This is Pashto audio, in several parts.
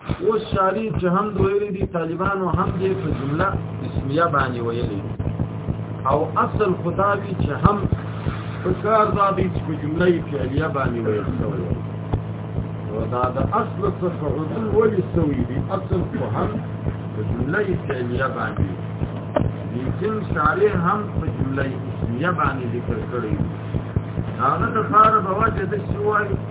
اوس شاری چې هم دویری دي طالبانو هم دې په جمله اسمیه باندې ویلي او اصل خطابي چې هم په کار ځابي چې په جمله فعلیه باندې ویل شوی او دا د اصل څخه عدل ولې سوی دي اصل خو هم په جمله فعلیه باندې لیکن شارع هم په جمله اسمیه باندې ذکر کړی هغه د فار بواجه د شوای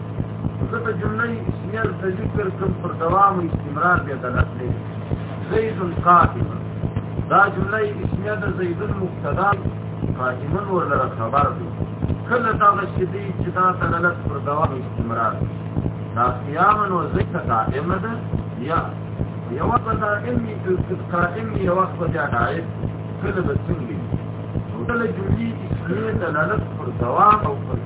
ځکه جمله اسمیه د ذکر کوم پر دوام او استمرار دی دلالت دی زید قائم دا جمله اسمیه د زید مبتدا قائم ورلره خبر دی کله دا چې دی چې دا دلالت پر دوام او استمرار دی دا قیام او ذکر قائم ده یا یو وخت دا علمي قائم یو وخت دا عائد کله به څنګه کله جملې اسمیه دلالت پر دوام او پر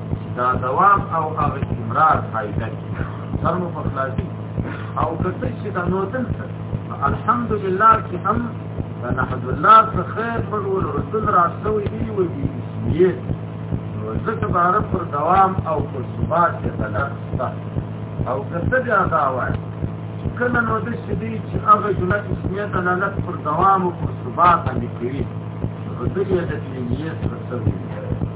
دا دوام او هغه امرار فائدہ کی سر مو پخلاسی او کته چې دا نو دل الحمدلله چې هم د نحمد الله څخه په ور رسول راځوي دی وي یې نو ځکه عرب پر دوام او پر ثبات کې تلقته او کته دا دا وایي کله نو د شدي چې هغه جمله اسمیه دلالت پر دوام او پر ثبات باندې کوي نو دغه د دې یې څه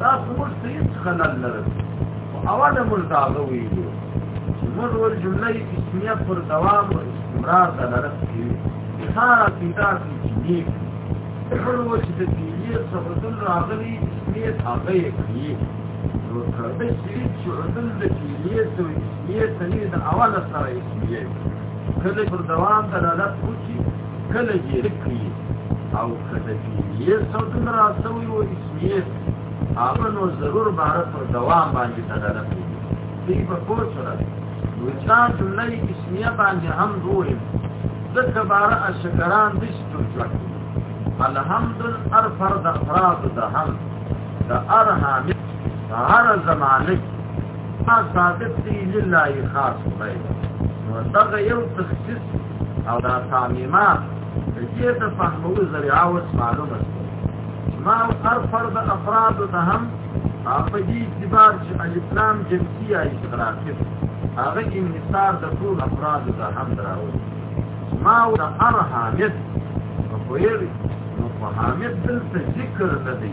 تاسو موږ ته هیڅ خلل نه رسي خو اول موږ دا هغه ویلي چې موږ ول جمله اسمیه پر دوام او استمرار دلالت کوي سارا پیدا کی چینی موږ ول چې د پیلیه صفتون راغلي اسمیت هغه یې کوي نو که د شریک چې عدل د پیلیه او اسمیت سنې د اوله سره اسمیه کله پر دوام دلالت وکړي کله چې رکړي او کله چې یې سوتن راځوي او اسمیه هغه نو ضرور بار پر دوام باندې دلالت کوي دې په کور سره وچان جمله اسمیه باندې هم دوی ذکر بار اشکران دې ستوځي الحمد الارفر د افراد د هم د ارهام هر زمانه ما ثابت دی لله خاص خدای نو دغه یو تخصیص او دا تعمیما د دې د فهمولو ذریعه اوس معلومه ما هر فرد افراد ته هم په دې اعتبار چې الاسلام جنسي یا استغراقي هغه انحصار د ټول افراد ته هم دراوي ما او د هر حامد په پوهېږي نو په حامد دلته ذکر نه دی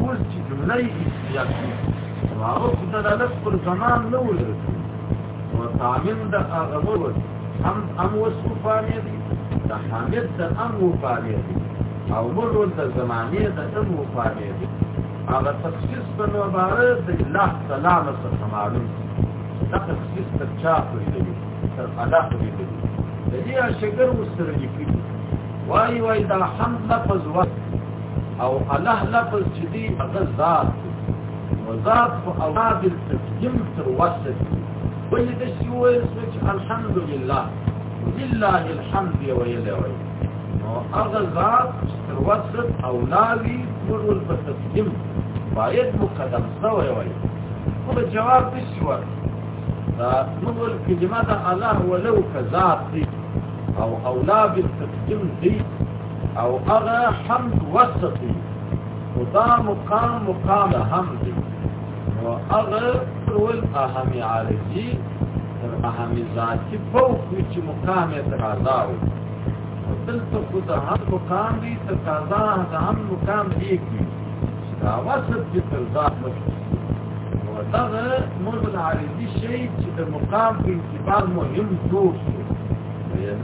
اوس چې جمله یې اصلاح شي نو هغه خو دلالت پر زمان نه ولري نو تعمیم د هغه نه وي هم هم وصف فانې دي د حامد د هم وفانې دي او مرول د زمانې د هم وفانې دي هغه تخصیص په مباره د الله سلامه څخه معلوم دا تخصیص تر چا پورې دی تر الله پورې دی د دې شګر مسترګې وای وای دا حمد لفظ وخت او الله لفظ چې دی هغه ذات او ذات په اولاد التقدیم تر وسط ولې د شی ویل چې الحمد لله لله الحمد ویل وی نو هغه ذات تر وسط اولادی ټول په تقدیم باید مقدم سوی وی خو جواب د شی ور دا نور کلمه الله ولو کذات او اولاد التقدیم دی او هغه حمد وصف دی او دا مقام مقام حمد دی او هغه ټول اهم عارضی تر اهم ذاتی فوق وی چې مقام تقاضا وي دلته خو د هم مقام دی تقاضا د هم مقام دی کی دا وصف چې تر ذات مشکل او دا موږ عارضی شی چې د مقام په اعتبار مهم دوه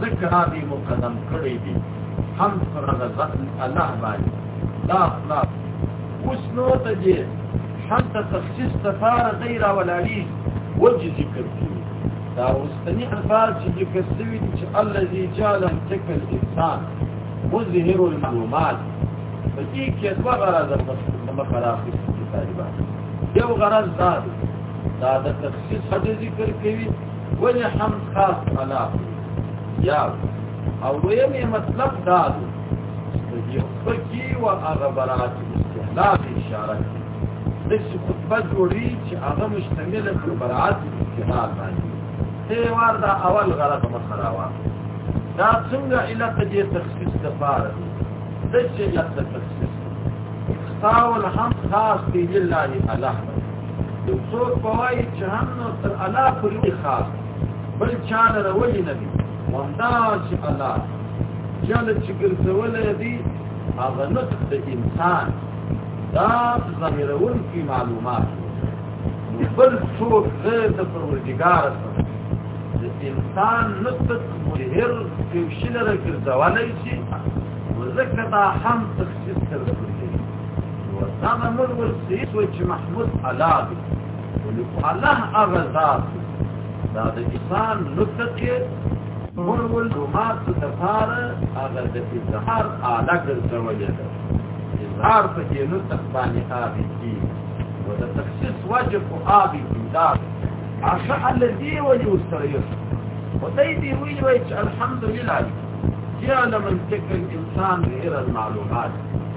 ذکر آبی مقدم کړی دی هم پر غزن الله باندې دا خلاف اوس نو ته دې هم ته تخصیص تفار غیر ولاړی وجه ذکر کړی دا اوسنی الفاظ چې ذکر شوی چې الذي جعل ذکر الانسان مظهر المعلومات په دې کې دوه غرض د مخراخي طالبان یو غرض دا دا د تخصیص حد ذکر کوي ولې هم خاص خلاف یا او ویم مطلب دا دی چې فقہی او هغه برات استحلال اشاره د څه خطبه جوړی چې هغه مشتمل پر برات استحلال باندې ته وار دا اول غلط مسله وا دا څنګه علت دې تخصیص د پاره د چې علت تخصیص خاص الحمد خاص دی لله الله څوک بوای چې هم نو تر الله پورې خاص بل چا نه راولي نه دي واندا چې الله جل چې ګرځول دي هغه نطق د انسان دا ظاهرول کی معلومات بل څوک غیر د پروردګار سره د انسان نطق مهر کې شلره ګرځولای شي وذکر دا هم تخصیص کړی دغه نور ورسې سوی چې محمود الله دی ولې الله هغه ذات دا د انسان نطقه مور ول دومات د فار هغه د اظهار اعلی ګرځولې ده اظهار په کې نطق باندې هغه دي او د تخصیص واجب او هغه دي دا عشاء الذي ويستريح وتي دي وی وی الحمدلله جعل منطق الانسان غير المعلومات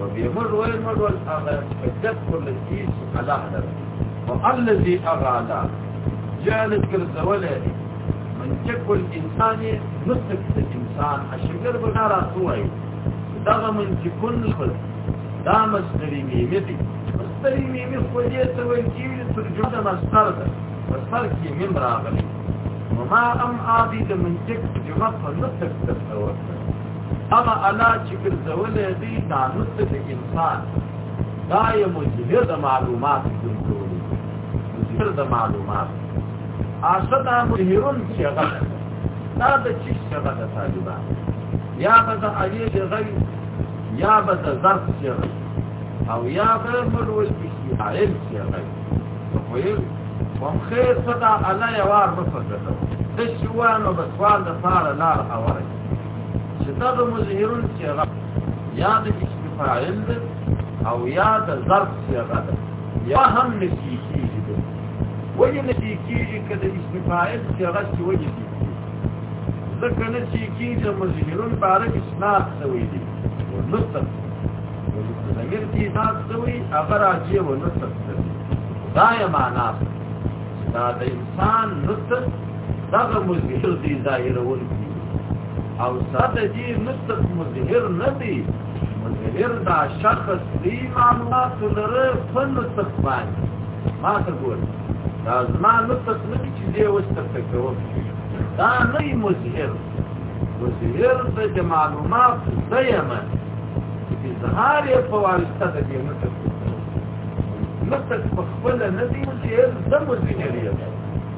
وبي مر وين مر والأغا فجد كل الجيس على هذا والذي أغالا جالس كرزوله من جب الإنسان نصف الإنسان الشجر بنارا سوائي دغه من چې کن خل دا مصدری میمه دی مصدری میمه خو دې ته ویل کیږي ترجمه د مصدر ده مصدر کې مم راغلی وما ام عادی د منطق جمع په نطق تسوته هغه الله چې ګرځولې دي دا نطفه د انسان دا یې مجهر د معلومات ګرځولې مجهر د معلومات آسدا مجهرون چې هغه دا د چې هغه د طالبان یا به د اړې د غي یا به د ظرف چې او یا به ملول کې عالم چې هغه خو یې وم خیر صدا الله یوار مفسده د شوانو بسوال د فار لار اوري چې دا د مظهرون صيغه یا د اسم فاعل ده او یا د ظرف صيغه ده یا هم نسی کیږي ده وجه نسی کیږي که د اسم فاعل صيغه چې وجه دي ځکه نسی کیږي د مظهرون باره اسناد سوی دي ونصر ضمیر کی ذات سوی اگر آجی و نصر دا یا معنی دا د انسان نصر دغه مظهر دی ظاهرول او ساته دي مستق مظهر نه دی مظهر دا شخص دی معلومات لره فن مستق باندې ما ته ګور دا زما مستق نه چې دی وستق کوم دا نه مظهر مظهر د معلومات دایمه اظهار یې په واسطه د دې مطلب مطلب په خپل نه دی چې زموږ ذهنیت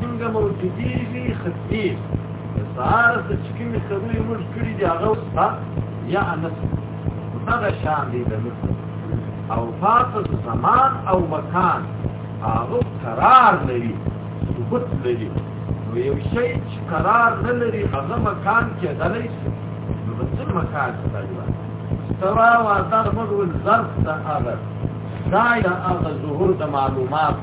څنګه موجودیږي خدي سهار څه چې کومې خبرې موږ کړي دي هغه اوس ها یا انس دغه شان دی د مصر او فاق زمان او مکان هغه قرار لري ثبوت لري نو یو شی چې قرار نه لري هغه مکان کې دلی نو د څه مکان څه دی استوا وادر مغول ظرف ته هغه دا یا هغه ظهور د معلومات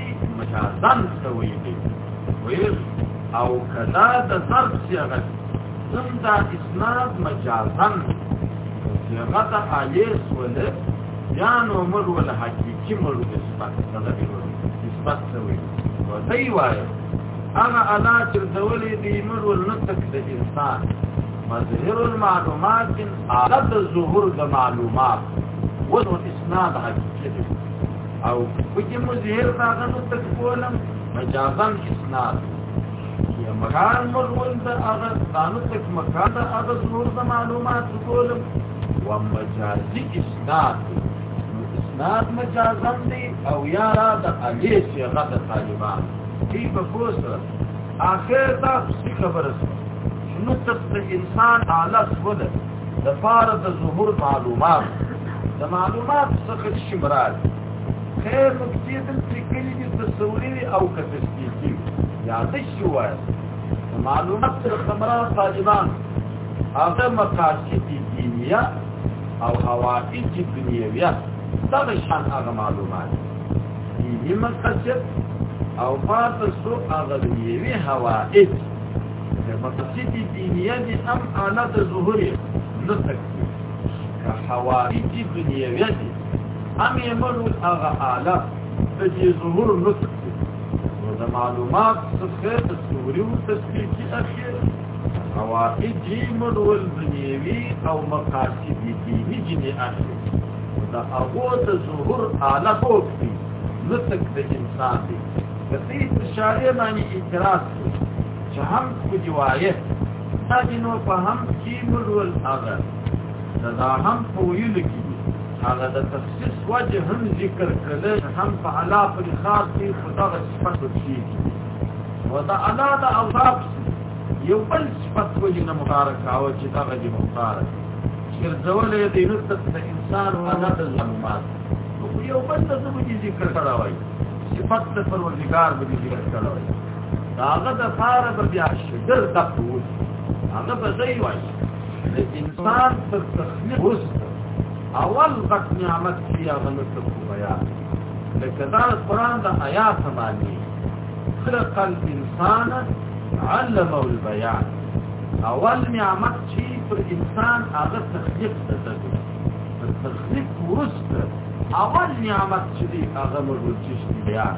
مشاهدان څه ویلي ویل او کدا د ظرف صيغه ثم دا اسناد مجازا صيغه د الیس ول یا نو مر ول حقيقي مر نسبت سره نسبت څه ویلي و دی وایي هغه ادا چې دولې دی مر ول نه تک د انسان مظهر المعلومات ان عادت ظهور د معلومات ونو اسناد حقيقي او پکې مو زهر راغلو تک کولم مجازن اسناد یا مکان مرول دا هغه دانو تک مکان دا هغه زور دا معلومات کولم و مجازی اسناد اسناد مجازن دی او یا را دا علی سیغه دا طالبان دی په پوسره آخر دا څه خبره شنو تست انسان عالس ولد د فار د ظهور معلومات د معلومات څخه شي مراد خیر نکتې دلته کلي دي تصوري او که تشکیلي یا د شي وایي معلومات څخه مراد طالبان هغه مقاصد دینیه او حوائج دنیویه دغه شان هغه معلومات دیني مقاصد او پاتې سو هغه دنیوي حوائج د مقاصد دینیه دي هم اعلی د ظهور نه تکلیف که حوادث دنیویه دي هم یې منو هغه حالت د دې ظهور نطق دی نو د معلومات څخه د سوري او تصویر کې اخیر حوادث یې منول دنیوي او مقاصد یې دیني جنې اخیر د هغو د ظهور حالت وکړي نطق د انسان دی د دې په شارع باندې اعتراض چې هم کوجوایه تاسو نو په هم کې مول هغه دا هم په ویل کې هغه د تخصیص وجه هم ذکر کړل هم په علا پر خاص کې خدا د صفات شي ودا علا د اوصاف یو بل صفات وجه نه مبارک او چې دا غدي مبارک چې ځولې د نصرت د انسان او نه د ظلمات یو بل څه ذکر کړه وایي صفات پر ورګار به ذکر کړه وایي داغه د پاره به بیا شګر د پوس هغه به ځای وای د انسان تر تخلیق اوس اول غټ نعمت چې هغه نو څه بیا لکه دا قران د آیات باندې خلق الانسان علمه البيان اول نعمت چې پر انسان هغه تخلیق ته تخلیق ورسته اول نعمت چې هغه مرجش بیان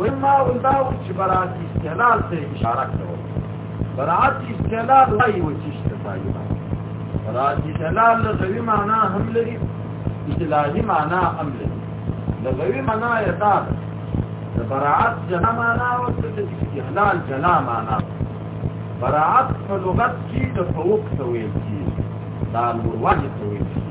وما ودا چې برات استحلال ته اشاره کوي برات استحلال وایي و چې څه کوي برات استحلال له غوي معنا هم لري استلاهي معنا هم لري د غوي معنا یې دا د برات جنا معنا او د استحلال جنا معنا برات په لغت کې د فوق ته ویل کیږي دا لوړ ته ویل کیږي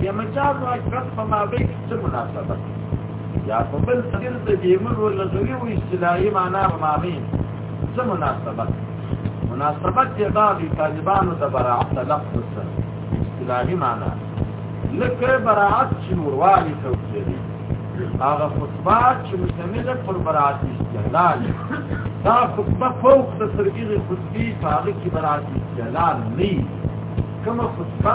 د مچانو اکرم په مابین کې څه مناسبت یا په بل تفسیر د دیمل او لغوي او اصطلاحي معنا په مابین څه مناسبت مناسبت یې دا د طالبانو د براعت لفظ سره اصطلاحي معنا لکه براعت چې وروالی کوي هغه خطبه چې مشتمله پر براعت استعلان دا خطبه فوق د سرګي خطبه هغه کې براعت استعلان نه کومه خطبه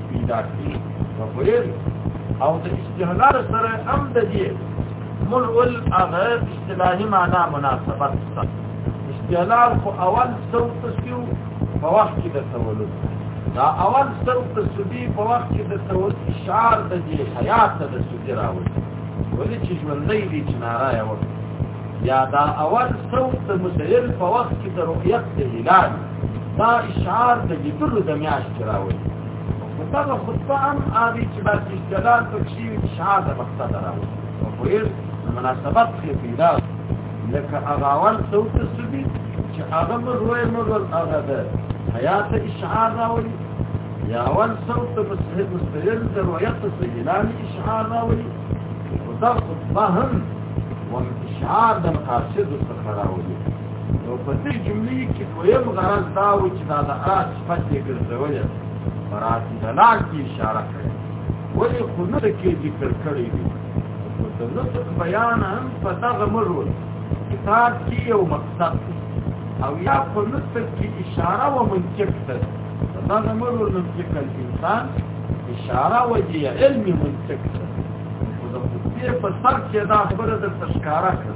داتی ویل او د استهلال سره هم د دې مل ول هغه اصطلاحي معنا مناسبت ده استهلال خو اول څو تسکیو په وخت کې د تولد دا اول څو تسبی په وخت کې د تولد اشعار د دې حیات د سودی راوړي ولې چې ژوندۍ دي چې نارای وکړي یا دا اول څو د مسیل په وخت کې د رؤیت د هلال دا اشعار د جبر د میاش کراوي دا خطبه هم آدی چې دا چې جلال په شي اشعار د مقصد راوي او په یو مناسبت کې پیدا لکه اغاوان صوت سبي چې هغه مر روي مر هغه ده حیات اشعار راوي یا اول صوت مسهد مستهل در رویت سجلان اشعار راوي او دا خطبه هم وانتشار د مقاصد څخه راوړي نو په دې جملې کې دویم غرض دا و چې دا د الله صفت یې ګرځولې مراد د لار کې اشاره کړې ولې خو نه کې ذکر کړې دي نو د نطق بیان هم په دغه مرول کتاب کې یو مقصد او یا په نطق کې اشاره و منطق ته دغه مرول منطق الانسان اشاره و دی علم منطق ته په سر کې دا خبره د تشکاره کړه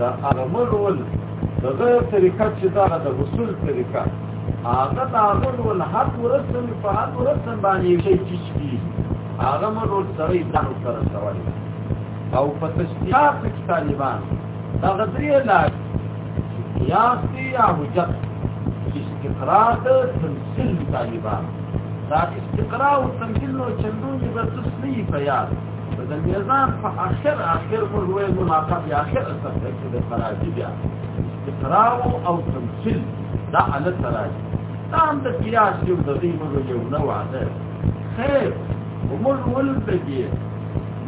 دا هغه ملول د غیر طریقه چې دا د وصول طریقه هغه دا ملول حق ورسن په حق ورسن باندې شي چې شي هغه ملول سره یې ځان سره سوال او په تشریحات کې طالبان دا غدري لا قیاس دی یا حجت استقرار د تمثيل طالبان دا استقرار او تمثيل نو چندون دي بس نه یې پیاس د میزان په اخر اخر موږ وایو ما قد اخر اثر دی چې د تراجی بیا اقرار او تمثيل دا على التراجی دا هم د قیاس یو د دې موږ یو نوع ده خیر موږ ولته کې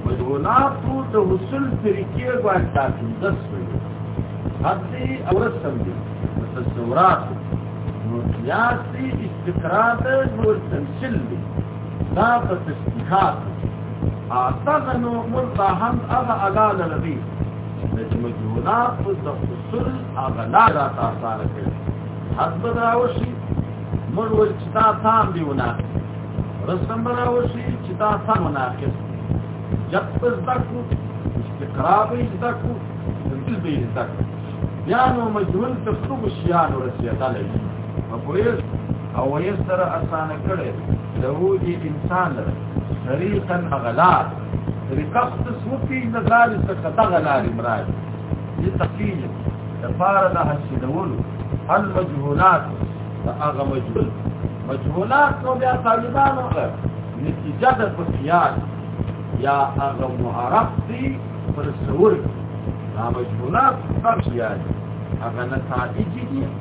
مدوناتو د وصول طریقې باندې تاسو دس وي حتی اورسم دي تصورات نو قیاس استقرار نو تمثيل دي دا د تشبیهات اعتقد نو مرتا هم اغا اغا لربی د مجهولات او د اصول اغا لا را تاسار کړي حد بدراوشي مر ول چې تا تام دی ونا رسم بدراوشي چې تا تام مناقض جب پس دکو استقراب یې دکو دل به یې دکو بیا نو مجهول تفسیر شیان ورسېدل په پوهه او ويسر اسان کړي له دې انسان لره طریقا غلار طریقه خصوص وفي نزال څخه د غلار مراد دې تقیل لپاره د حسدول هل مجهولات هغه مجهول مجهولات نو بیا طالبانو غره نتیجه د پخیات یا هغه معرف دي پر سور دا مجهولات فرض یاد هغه نتایج دي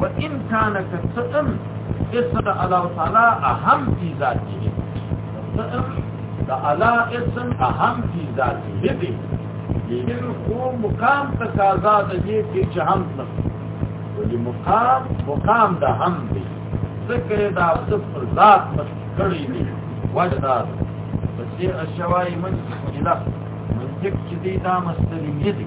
وان كان كسئم اسم الله تعالى اهم في ذاته سئم دا الله اسم اهم في ذاته دي لیکن خو مقام تقاضا د دې چې جهان نه ولې مقام مقام د هم دی ذکر دا صفر ذات مخ کړی دی وجدا پسې اشوای من اله من چې دې دا مستری دي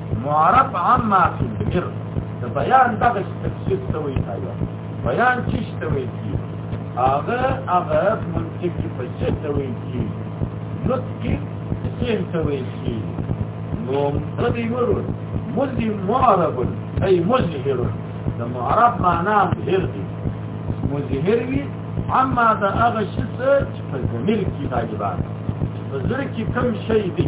معرف عما تدبر د بیان دغه تفسیر ته وایي آیا بیان چې ته وایي هغه هغه منطق په څه ته وایي چې نطق څه ته وایي چې نو مدي ورو مدي معرب اي مظهر د معرب معنا مظهر دي مظهر وي اما دا هغه شي چې په ضمیر کې راځي په ضمیر کې کوم شی دی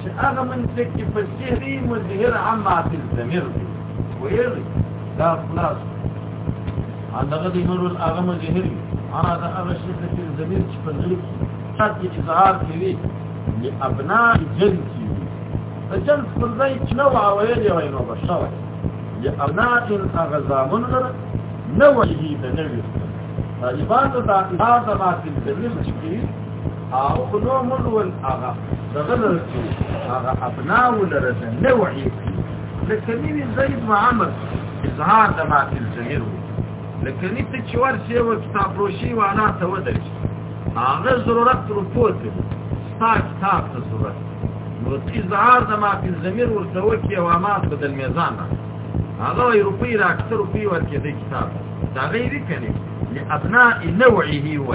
چې هغه منطق کې په سهري مظهر عما فی الضمیر دی ویل دا خلاص هغه د نور هغه مظهر انا دا هغه شی چې فی الضمیر چې په ځل کې اظهار کوي لابناء جنس د جنس پر ځای چې نو ویل وای نو بشوي لابناء هغه زامن لره نو ویل د نوې طالبان دا دا ما فی الضمیر چې او خلو من ول هغه دغه لرتو هغه ابنا ولرت نه وحي لکه مين زيد ما عمر اظهار د ما في الزهير لکه ني ته چور سي و کتاب روشي وانا ته ودل هغه ضرورت رپوت ستا کتاب ته ضرورت نو تی اظهار د ما في الزمير ورته وکي او ما بدل ميزان هغه اروپي راکتر په ور کې د کتاب دا غيري کني لابناء نوعه هو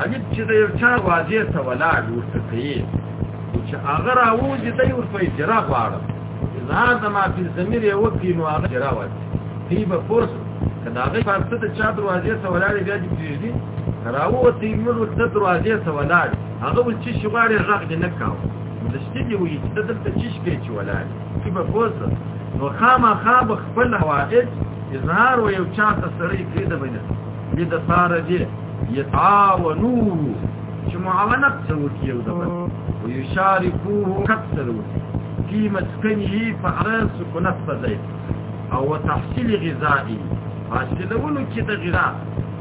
عجیب چې د یو چا واجه ته ولاړ ورته کوي نو چې هغه راوځي دی ورته اجرا غواړم اظهار د ما فی الضمیر یې وکړي نو هغه اجرا وځي دی به پوس که د هغې پارسه د چا دروازې ته ولاړ بیا دې پرېږدي راووتی موږ ورته دروازې ته ولاړ هغه ول چې شي غواړي غږ دې نه کاوه د شتي دی وایي چې دلته چې شي چې ولاړ دی به پوس نو خامخا به خپل حوائج اظهار و یو چا ته سړی کړی د بینه دې د ساره دې یتعاونوه چې معاونت سره وکړي او دغه او یشارکوه کثر وکړي فی مسکنه فعرس سکونت فزای او تحصیل غذائی حاصلولو کې د غذا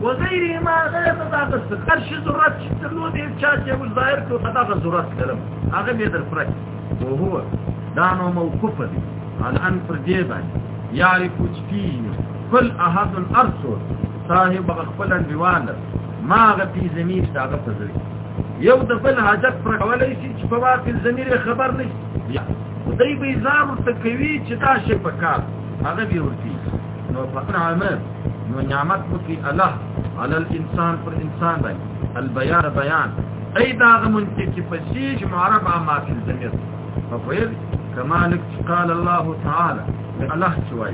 وزیر ما غیر د هغه څه خرشي ضرورت چې تر نو دې چا چې ول ظاهر کو خدا غ ضرورت کړم هغه به در فرق او هو دا نو موقوف دي الان پر دې باندې یاري کوچ فيه کل احد الارسو صاحب خپل انډیوال ما غتی زمیر داغه تزری یو د بل حاجت پر کولای شي چې په واقع زمیر خبر نشي یا دوی به ځار ته کوي چې دا شی په کار هغه به ورتي نو فقن عمر نو نعمت وکي الله على الانسان پر انسان باندې البيان بيان اي دا غمن چې په شیش معرب ما في الزمير ففيل كما قال الله تعالى الله شوي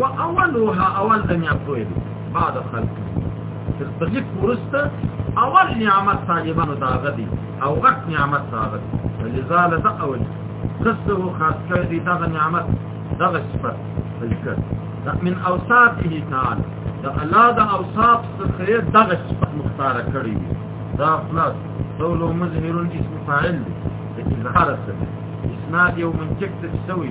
واولها اول د نعمت ویل بعد خلق تخلق ورست اول نعمت طالبانو دا غدي او غټ نعمت دا غدي لذا لذا اول قصه خاص کړی دی دا نعمت دا صفت ذکر من اوصافه تعالی دا الله دا اوصاف څخه دا صفت مختار کړی دا خلاص قول مظهر اسم فاعل اظهار اسناد یو منطق تسوي